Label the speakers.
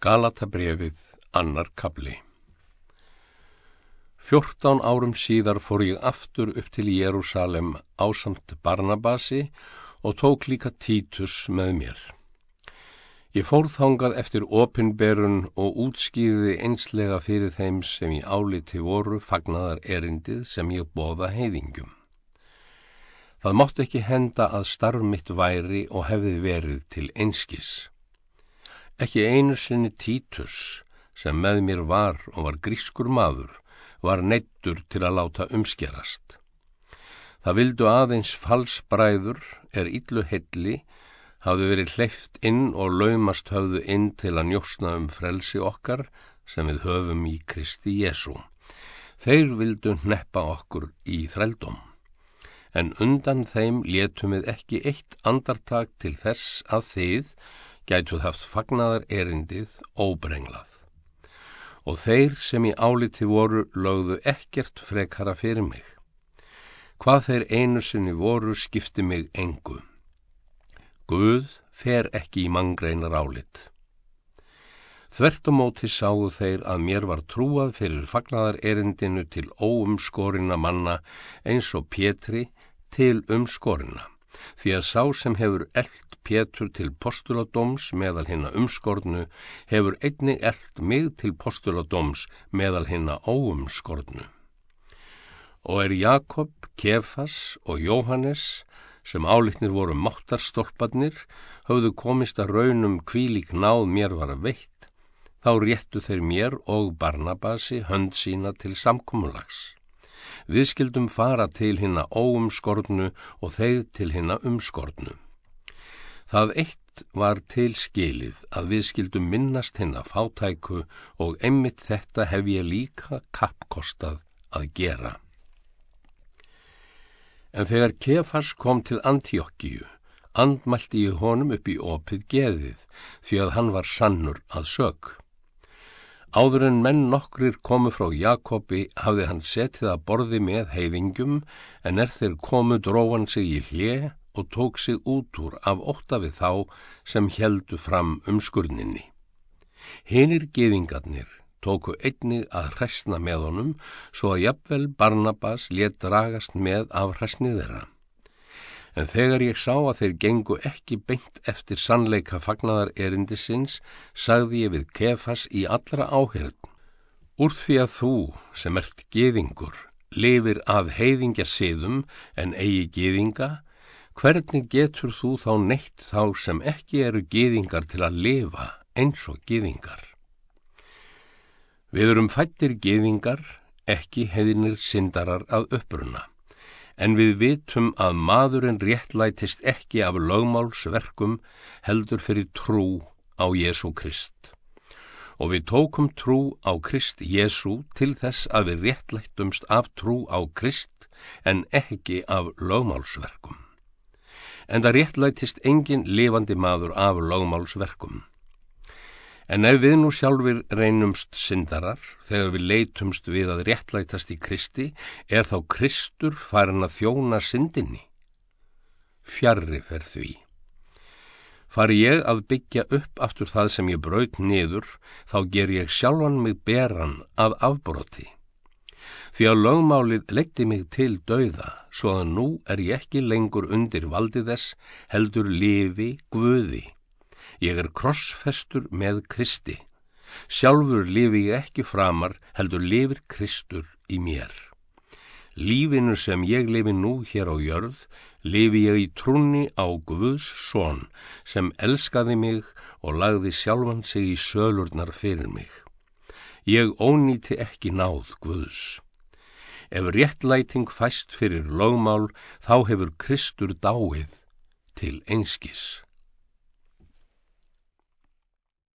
Speaker 1: Galatabrefið, annar kabli Fjórtán árum síðar fór ég aftur upp til Jérúsalem ásamt Barnabasi og tók líka Títus með mér. Ég fór þangað eftir opinberun og útskýði einslega fyrir þeim sem í áliti voru fagnaðar erindið sem ég bóða heiðingum. Það mátt ekki henda að starf mitt væri og hefði verið til einskis. Ekki einu sinni Títus, sem með mér var og var grískur maður, var neittur til að láta umskerast. Það vildu aðeins falsbræður er yllu helli, hafðu verið hleyft inn og laumast höfðu inn til að njósna um frelsi okkar sem við höfum í Kristi Jésu. Þeir vildu neppa okkur í þrældom. En undan þeim létum við ekki eitt andartak til þess að þið, gætuð haft fagnaðar erindið óbrenglað. Og þeir sem í áliti voru lögðu ekkert frekara fyrir mig. Hvað þeir einu sinni voru skipti mig engu. Guð fer ekki í manngreinar álit. Þvertumóti sáu þeir að mér var trúað fyrir fagnaðar erindinu til óumskorina manna eins og Pétri til umskorina því að sá sem hefur eld Pétur til postuladóms meðal hinna umskornu hefur einni eld mig til postuladóms meðal hinna óumskornu. Og er Jakob, Kefas og Jóhannes sem álitnir voru máttarstolpadnir höfðu komist að raunum kvílik náð mér var að veitt, þá réttu þeir mér og Barnabasi hönd sína til samkommulags. Við skildum fara til hinna óumskornu og þeir til hinna umskornu. Það eitt var til skilið að við skildum minnast hinna fátæku og emmitt þetta hef ég líka kappkostað að gera. En þegar Kefars kom til Antiokkíu, andmælti ég honum upp í opið geðið því að hann var sannur að sög. Áður en menn nokkrir komu frá Jakobi hafði hann setið að borði með heiðingum en er þeir komu dróan sig í hlið og tók sig út úr af ótta við þá sem heldu fram um skurninni. Hinnir geðingarnir tóku einnig að hræstna með honum svo að jafnvel Barnabas let dragast með af hræstnið þeirra en þegar ég sá að þeir gengu ekki beint eftir sannleika fagnaðar erindisins, sagði ég við kefas í allra áherðn. Úr því að þú, sem ert geðingur, lifir af heiðingja siðum en eigi geðinga, hvernig getur þú þá neitt þá sem ekki eru geðingar til að lifa eins og geðingar? Við erum fættir geðingar, ekki heiðinir syndarar að uppruna en við vitum að maðurinn réttlætist ekki af lögmálsverkum heldur fyrir trú á Jésu Krist. Og við tókum trú á Krist Jésu til þess að við réttlættumst af trú á Krist en ekki af lögmálsverkum. En það réttlætist engin lifandi maður af lögmálsverkum. En ef við nú sjálfur reynumst syndarar, þegar við leitumst við að réttlætast í Kristi, er þá Kristur farin að þjóna syndinni? Fjarrri fer því. Far ég að byggja upp aftur það sem ég braut niður, þá ger ég sjálfan mig beran af afbroti. Því að lögmálið leikti mig til dauða, svo að nú er ég ekki lengur undir valdi þess, heldur lifi Guði Ég er krossfestur með Kristi. Sjálfur lifi ég ekki framar, heldur lifir Kristur í mér. Lífinu sem ég lifi nú hér á jörð, lifi ég í trúni á Guðs són sem elskaði mig og lagði sjálfan sig í sölurnar fyrir mig. Ég ónýti ekki náð Guðs. Ef réttlæting fæst fyrir lögmál, þá hefur Kristur dáið til einskis.